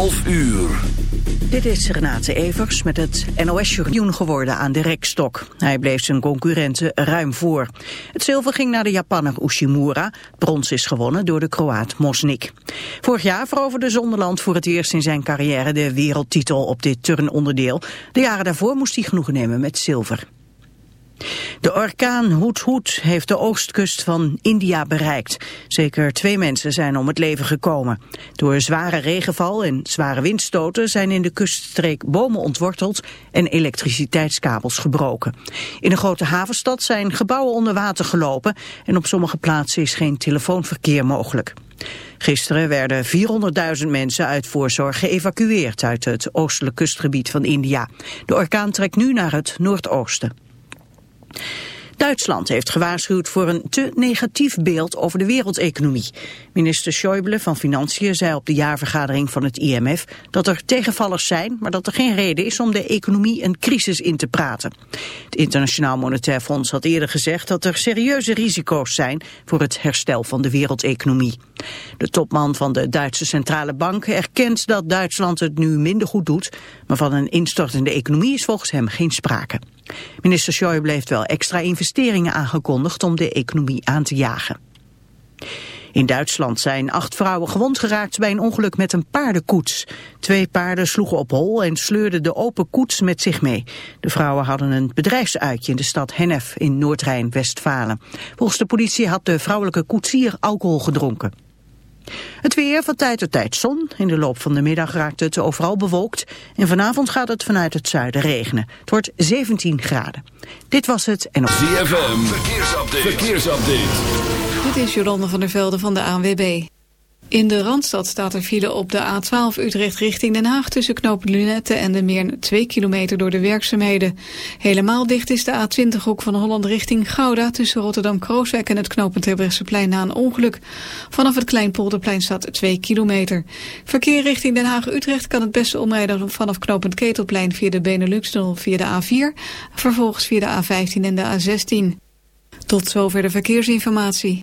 11 uur. Dit is Renate Evers met het NOS-journaal geworden aan de rekstok. Hij bleef zijn concurrenten ruim voor. Het zilver ging naar de Japanner Ushimura. Brons is gewonnen door de Kroaat Mosnik. Vorig jaar veroverde Zonderland voor het eerst in zijn carrière de wereldtitel op dit turnonderdeel. De jaren daarvoor moest hij genoegen nemen met zilver. De orkaan Hoed heeft de oostkust van India bereikt. Zeker twee mensen zijn om het leven gekomen. Door zware regenval en zware windstoten zijn in de kuststreek bomen ontworteld en elektriciteitskabels gebroken. In een grote havenstad zijn gebouwen onder water gelopen en op sommige plaatsen is geen telefoonverkeer mogelijk. Gisteren werden 400.000 mensen uit voorzorg geëvacueerd uit het oostelijk kustgebied van India. De orkaan trekt nu naar het noordoosten. Duitsland heeft gewaarschuwd voor een te negatief beeld over de wereldeconomie. Minister Schäuble van Financiën zei op de jaarvergadering van het IMF dat er tegenvallers zijn, maar dat er geen reden is om de economie een crisis in te praten. Het Internationaal Monetair Fonds had eerder gezegd dat er serieuze risico's zijn voor het herstel van de wereldeconomie. De topman van de Duitse Centrale Bank erkent dat Duitsland het nu minder goed doet, maar van een instortende economie is volgens hem geen sprake. Minister Schäuble heeft wel extra investeringen aangekondigd om de economie aan te jagen. In Duitsland zijn acht vrouwen gewond geraakt bij een ongeluk met een paardenkoets. Twee paarden sloegen op hol en sleurden de open koets met zich mee. De vrouwen hadden een bedrijfsuitje in de stad Hennef in Noord-Rijn-Westfalen. Volgens de politie had de vrouwelijke koetsier alcohol gedronken. Het weer van tijd tot tijd zon. In de loop van de middag raakt het overal bewolkt. En vanavond gaat het vanuit het zuiden regenen. Het wordt 17 graden. Dit was het en... ZFM, verkeersupdate. verkeersupdate. Dit is Jolande van der Velde van de ANWB. In de Randstad staat er file op de A12 Utrecht richting Den Haag... tussen knooppunt Lunette en de meer 2 kilometer door de werkzaamheden. Helemaal dicht is de A20 hoek van Holland richting Gouda... tussen Rotterdam-Krooswijk en het knooppunt Terbrechtseplein na een ongeluk. Vanaf het Kleinpolderplein staat 2 kilometer. Verkeer richting Den Haag-Utrecht kan het beste omrijden... vanaf knooppunt Ketelplein via de Benelux-tunnel via de A4... vervolgens via de A15 en de A16. Tot zover de verkeersinformatie.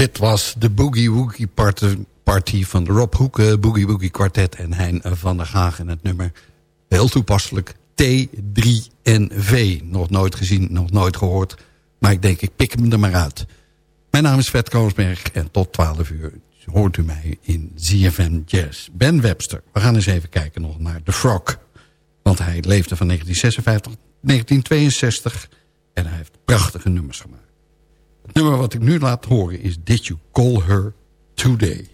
Dit was de Boogie Woogie Party, van de Rob Hoeken Boogie Woogie Quartet en Hein van der Gaag. En het nummer, heel toepasselijk, T3NV. Nog nooit gezien, nog nooit gehoord. Maar ik denk, ik pik hem er maar uit. Mijn naam is Vet Koosberg en tot 12 uur hoort u mij in ZFM Jazz. Ben Webster. We gaan eens even kijken nog naar The Frog. Want hij leefde van 1956 1962 en hij heeft prachtige nummers gemaakt. Het nummer wat ik nu laat horen is Did You Call Her Today?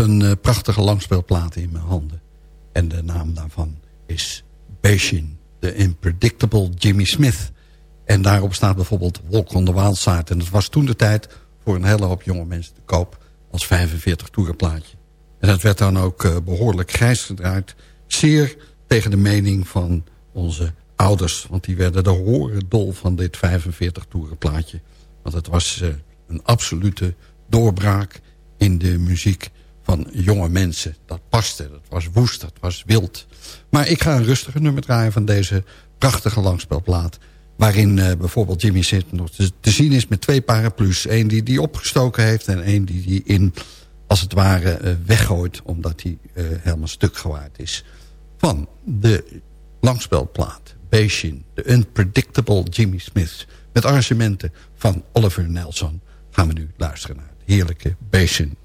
Een uh, prachtige langspeelplaat in mijn handen. En de naam daarvan is Bashin, The Unpredictable Jimmy Smith. En daarop staat bijvoorbeeld Walk on the Wild Side. En dat was toen de tijd voor een hele hoop jonge mensen te koop als 45 toerenplaatje. En dat werd dan ook uh, behoorlijk grijs gedraaid. Zeer tegen de mening van onze ouders. Want die werden de horen dol van dit 45 toerenplaatje. Want het was uh, een absolute doorbraak in de muziek van jonge mensen. Dat paste, dat was woest, dat was wild. Maar ik ga een rustige nummer draaien van deze prachtige langspelplaat. Waarin uh, bijvoorbeeld Jimmy Smith nog te, zien is met twee paraplu's. Eén die die opgestoken heeft en één die die in, als het ware, uh, weggooit. Omdat hij uh, helemaal stuk gewaard is. Van de langspelplaat. Beijing, The Unpredictable Jimmy Smith. Met arrangementen van Oliver Nelson. Gaan we nu luisteren naar het heerlijke Beijing.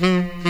Música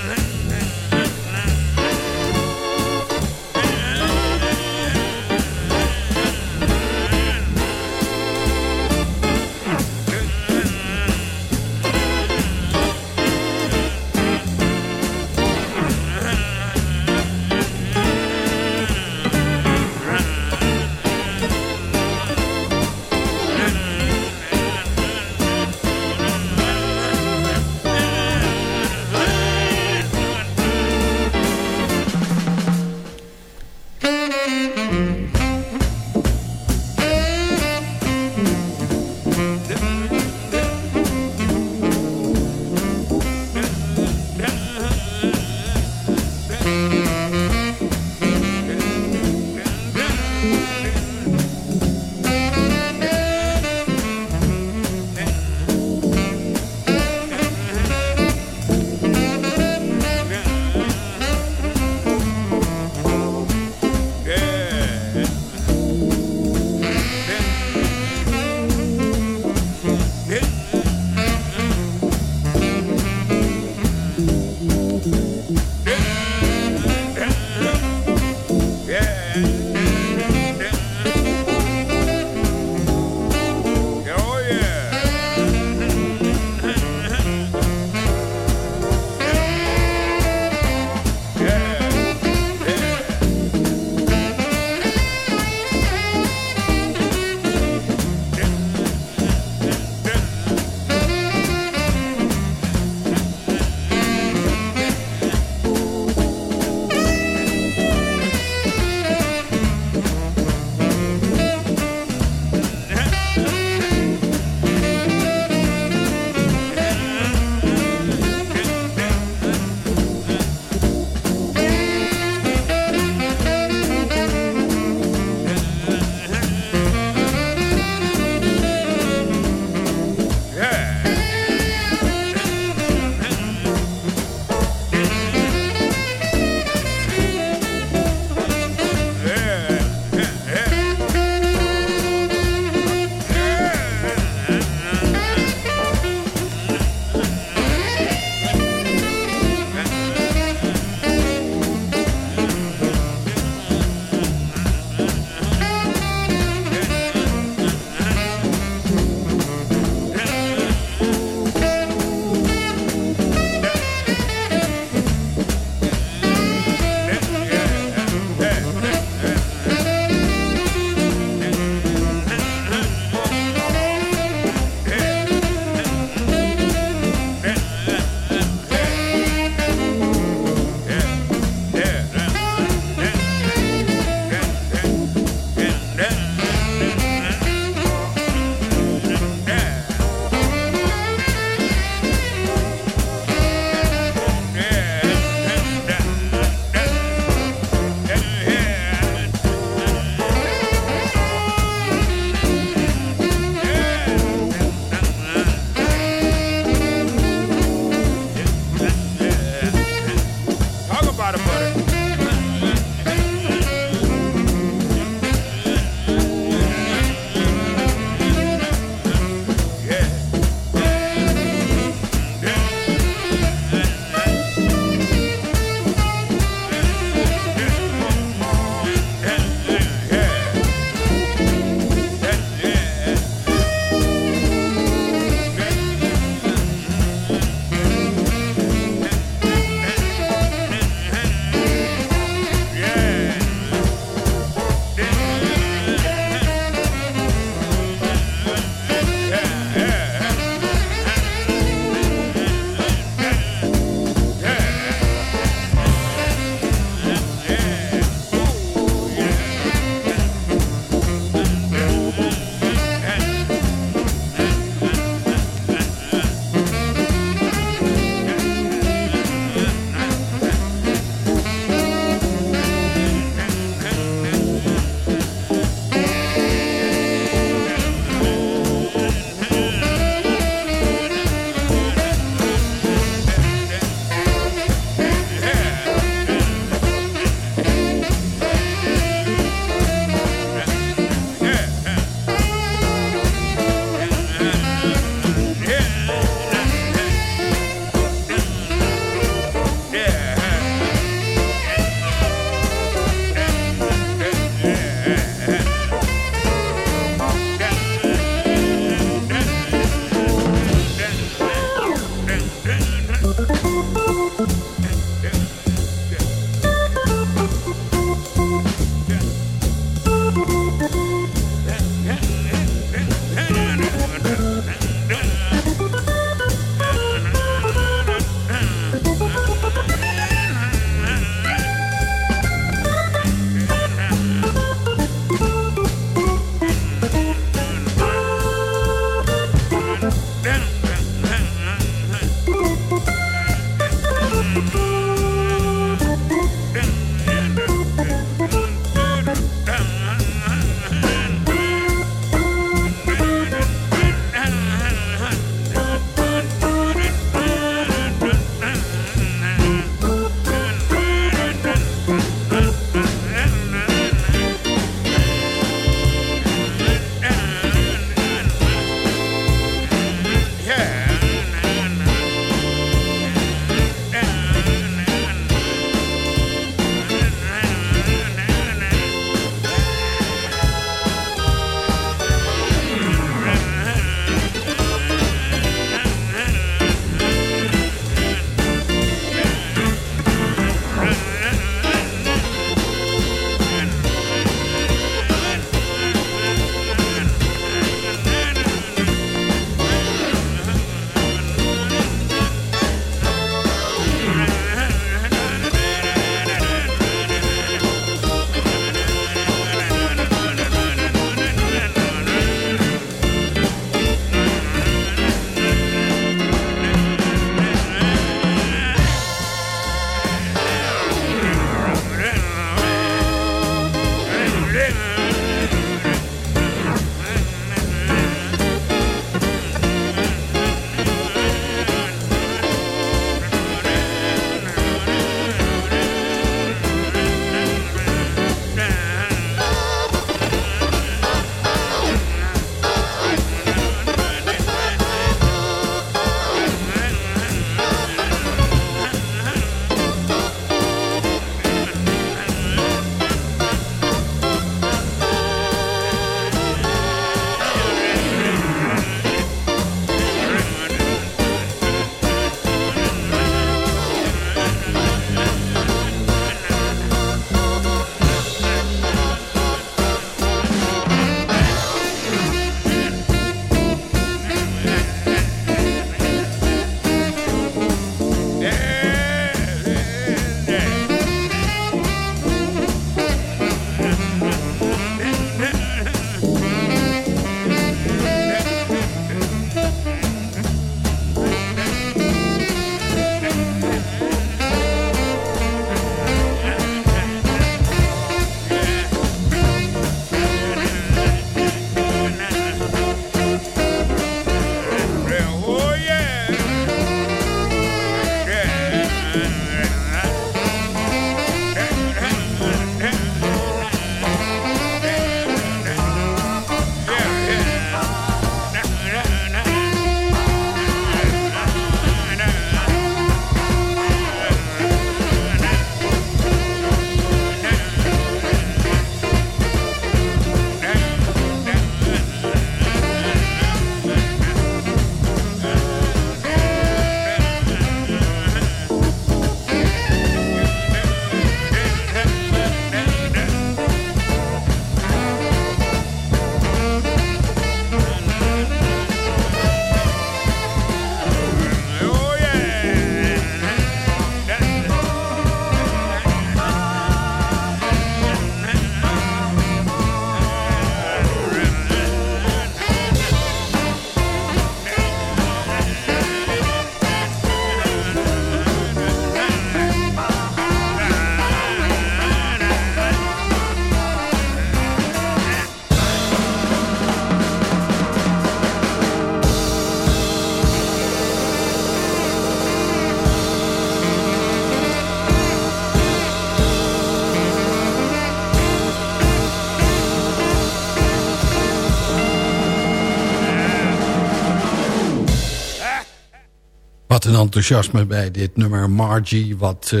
Wat een enthousiasme bij dit nummer Margie... wat eh,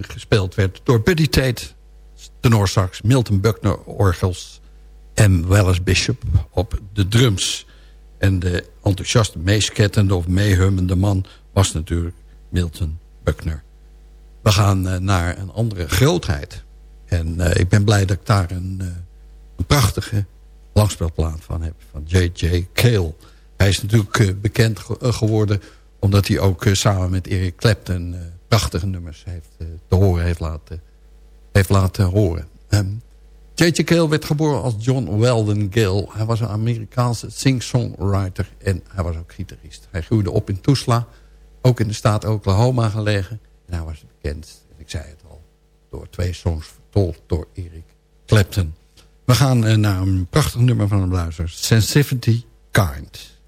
gespeeld werd door Buddy Tate, tenorsax... Milton Buckner, orgels en Wallace Bishop op de drums. En de enthousiaste, meeskettende of meehummende man... was natuurlijk Milton Buckner. We gaan uh, naar een andere grootheid. En uh, ik ben blij dat ik daar een, prachtige langspeelplaat van heb. Van J.J. Cale. Hij is natuurlijk bekend ge geworden... omdat hij ook samen met Eric Clapton... prachtige nummers heeft, te horen heeft laten, heeft laten horen. Um, werd geboren als John Weldon Gale. Hij was een Amerikaanse sing-songwriter en hij was ook gitarist. Hij groeide op in Tulsa, ook in de staat Oklahoma gelegen. En hij was bekend, en ik zei het al, door twee songs vertolkt door Eric Clapton. We gaan naar een prachtig nummer van een luister. Sensitivity Kind.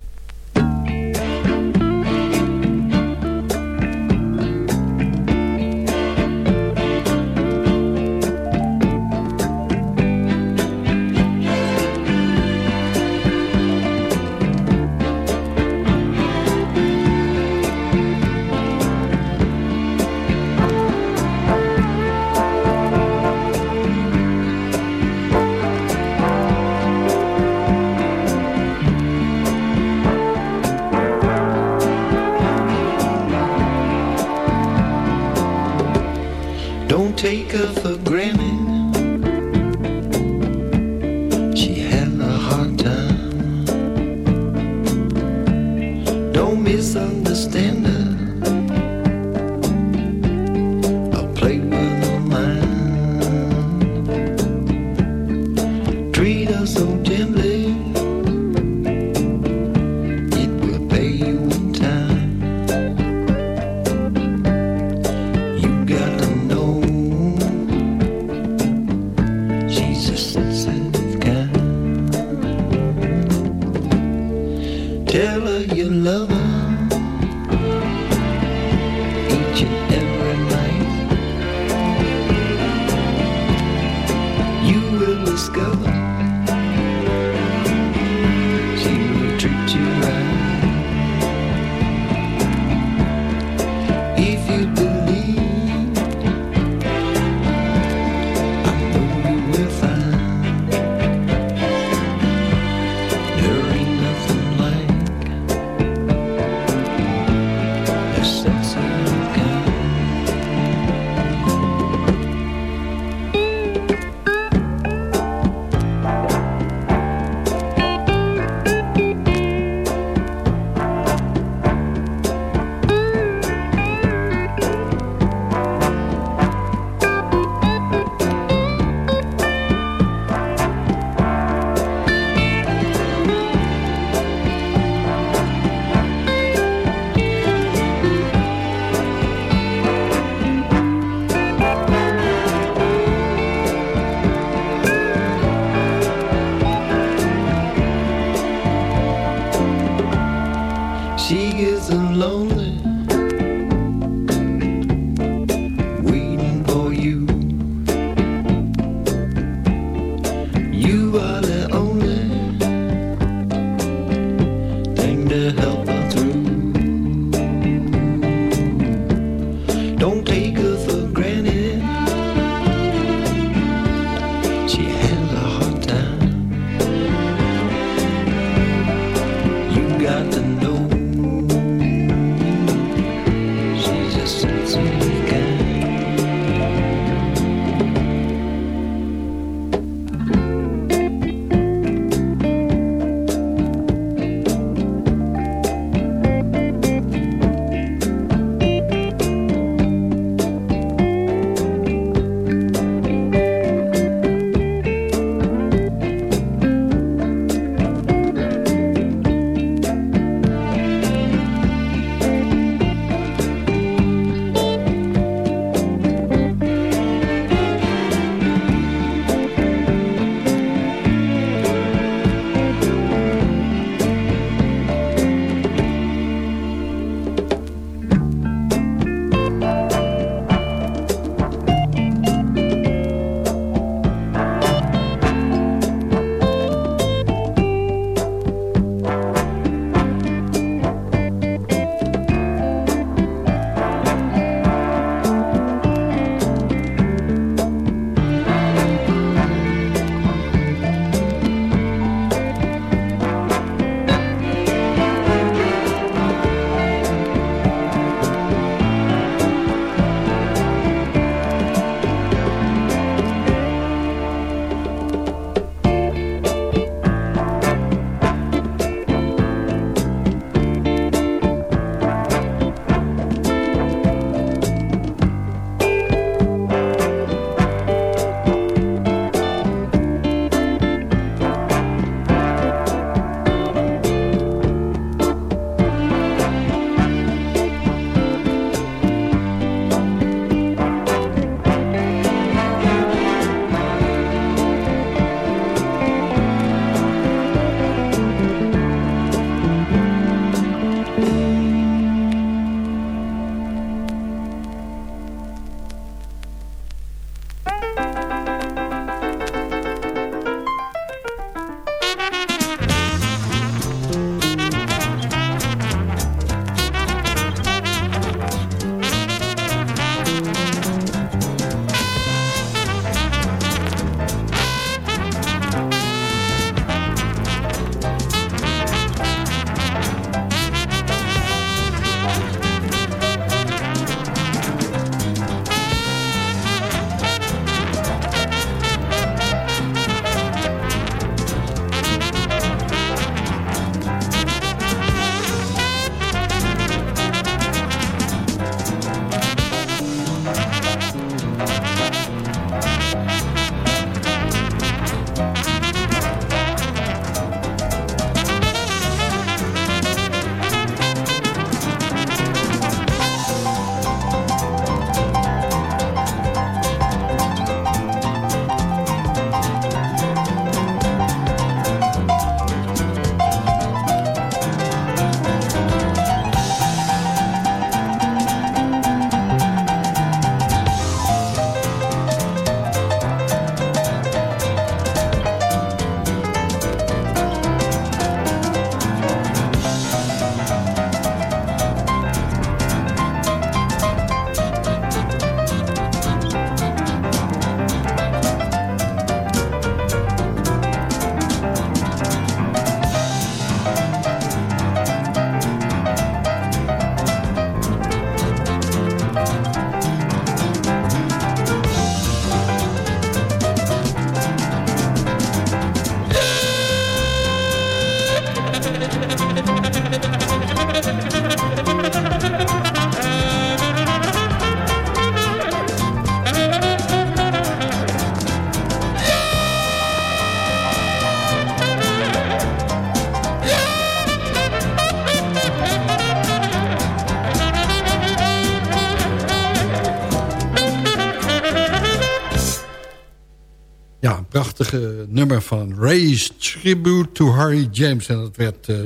Prachtige nummer van Ray's Tribute to Harry James. En dat werd uh,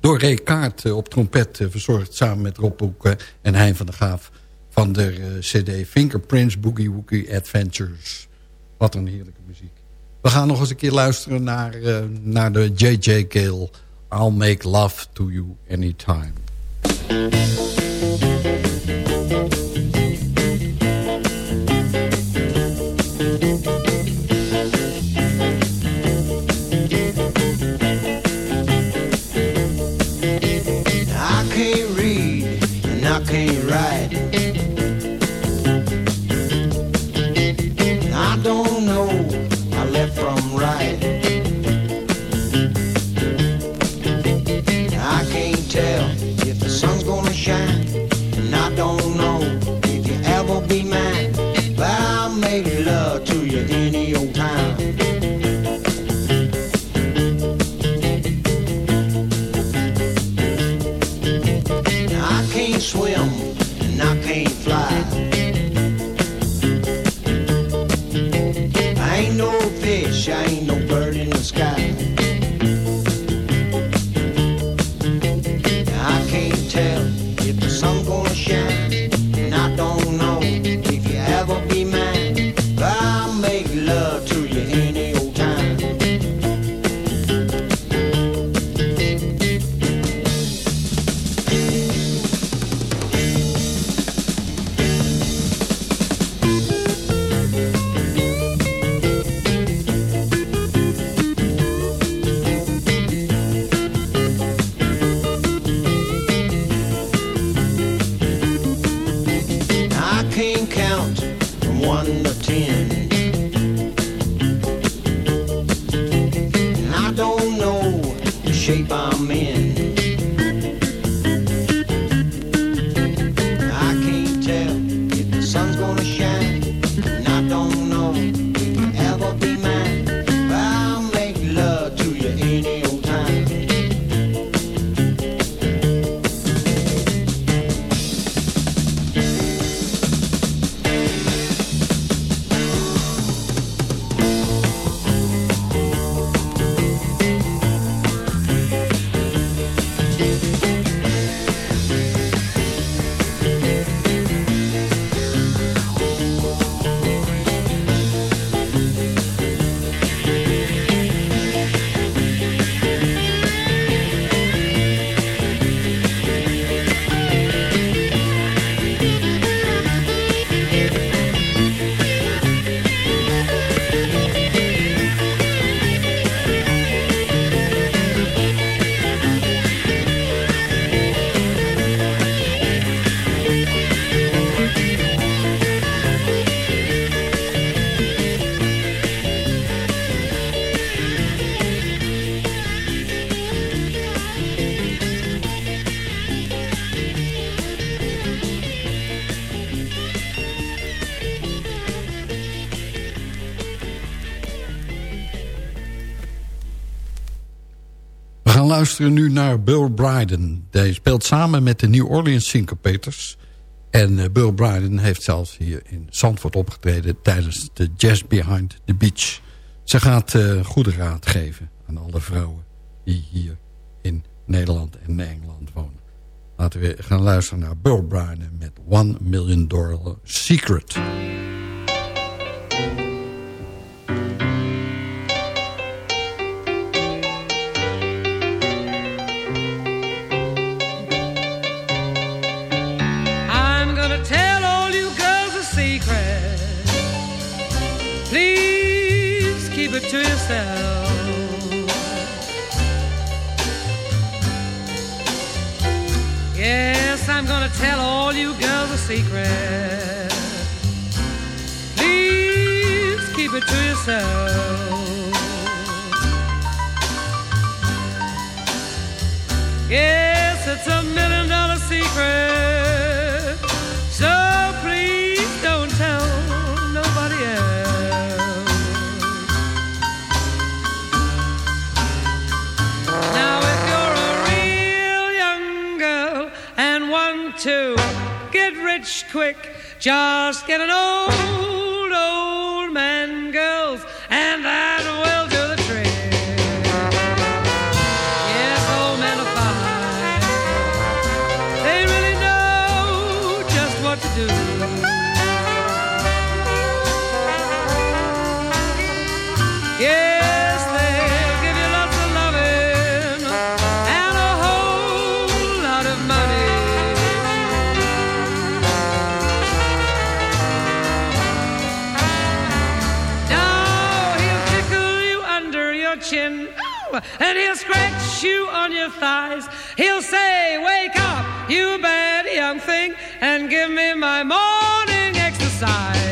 door Ray Kaart uh, op trompet uh, verzorgd... samen met Rob Hoek en Hein van der Gaaf... van de cd Fingerprints Boogie Woogie Adventures. Wat een heerlijke muziek. We gaan nog eens een keer luisteren naar, naar de J.J. Gale... I'll make love to you anytime. Luisteren nu naar Bill Bryden. Hij speelt samen met de New Orleans Syncopators. En eh, Bill Bryden heeft zelfs hier in Zandvoort opgetreden... tijdens de Jazz Behind the Beach. Ze gaat eh, goede raad geven aan alle vrouwen... die hier in Nederland en Engeland wonen. Laten we gaan luisteren naar Bill Bryden met One Million Dollar Secret. Secret. Please keep it to yourself. Just get an old, and he'll scratch you on your thighs. He'll say, Wake up, you bad young thing, and give me my morning exercise.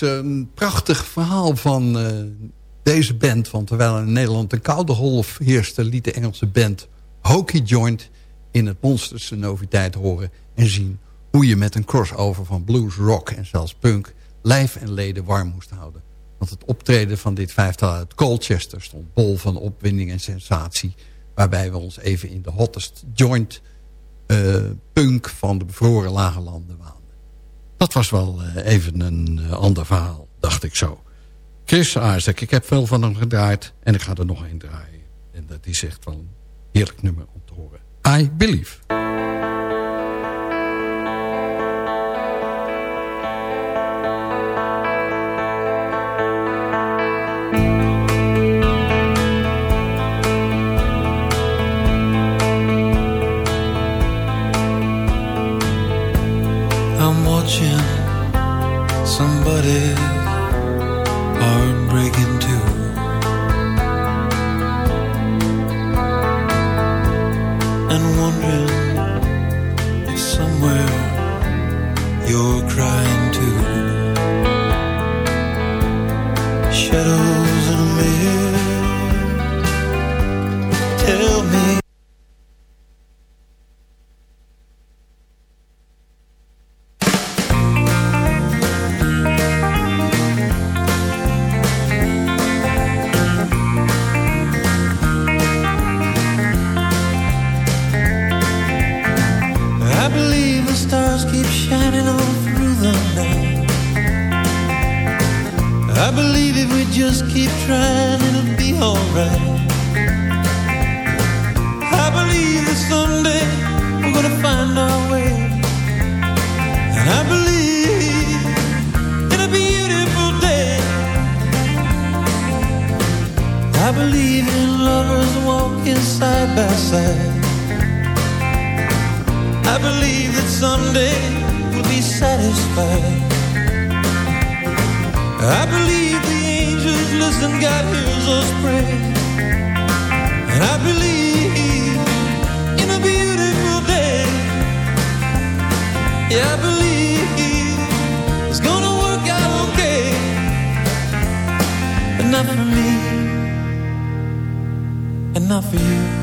Een prachtig verhaal van uh, deze band. Want terwijl in Nederland een koude golf heerste... liet de Engelse band Hokey Joint in het Monsters noviteit horen... en zien hoe je met een crossover van blues, rock en zelfs punk... lijf en leden warm moest houden. Want het optreden van dit vijftal uit Colchester stond bol van opwinding en sensatie... waarbij we ons even in de hottest joint uh, punk van de bevroren lage landen waanden. Dat was wel uh, even een uh, ander verhaal, dacht ik zo. Chris Isaac, ik heb veel van hem gedraaid en ik ga er nog één draaien. En dat is echt wel een heerlijk nummer om te horen. I Believe. In lovers walking side by side. I believe that someday we'll be satisfied. I believe the angels listen, God hears us pray. And I believe in a beautiful day. Yeah, I believe it's gonna work out okay. But not for me, and not for you.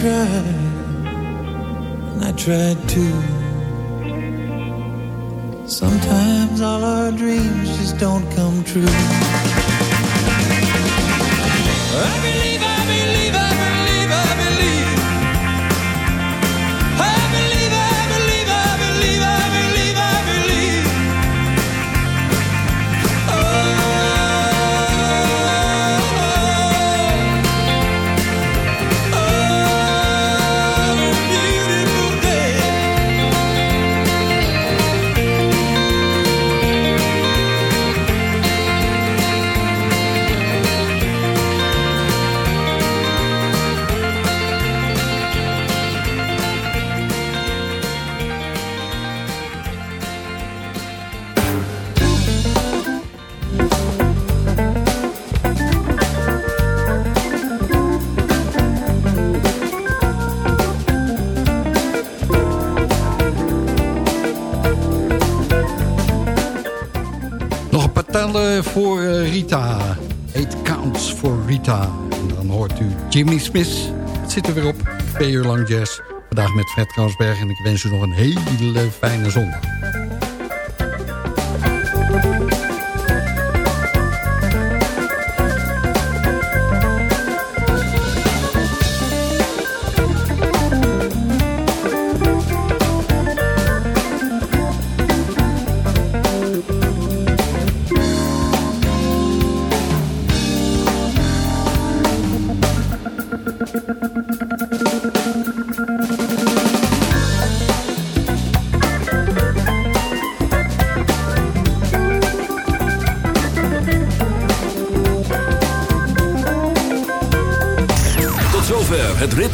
Tried and I tried to. Sometimes all our dreams just don't come true. Voor eh, Rita. Eight counts voor Rita. En dan hoort u Jimmy Smith. Het zit er weer op. Twee uur lang jazz. Vandaag met Fred Kansberg. En ik wens u nog een hele fijne zondag.